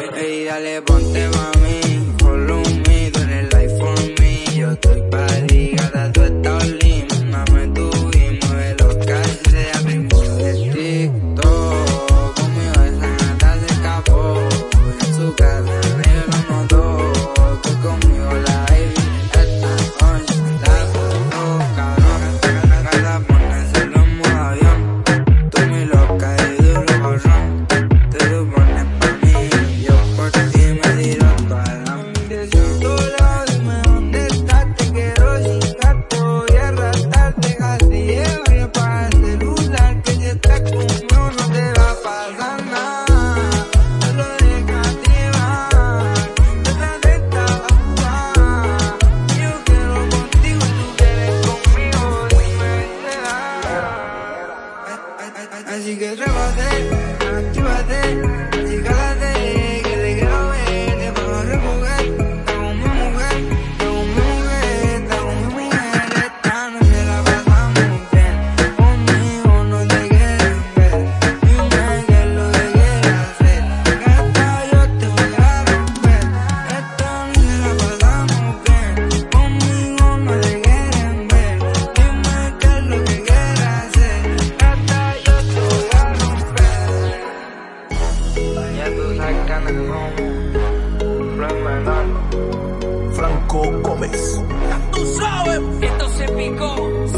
Ey, dale, ponte mami. Así que trépate, actívate. Franco Gómez. Tú sabes, esto se picó.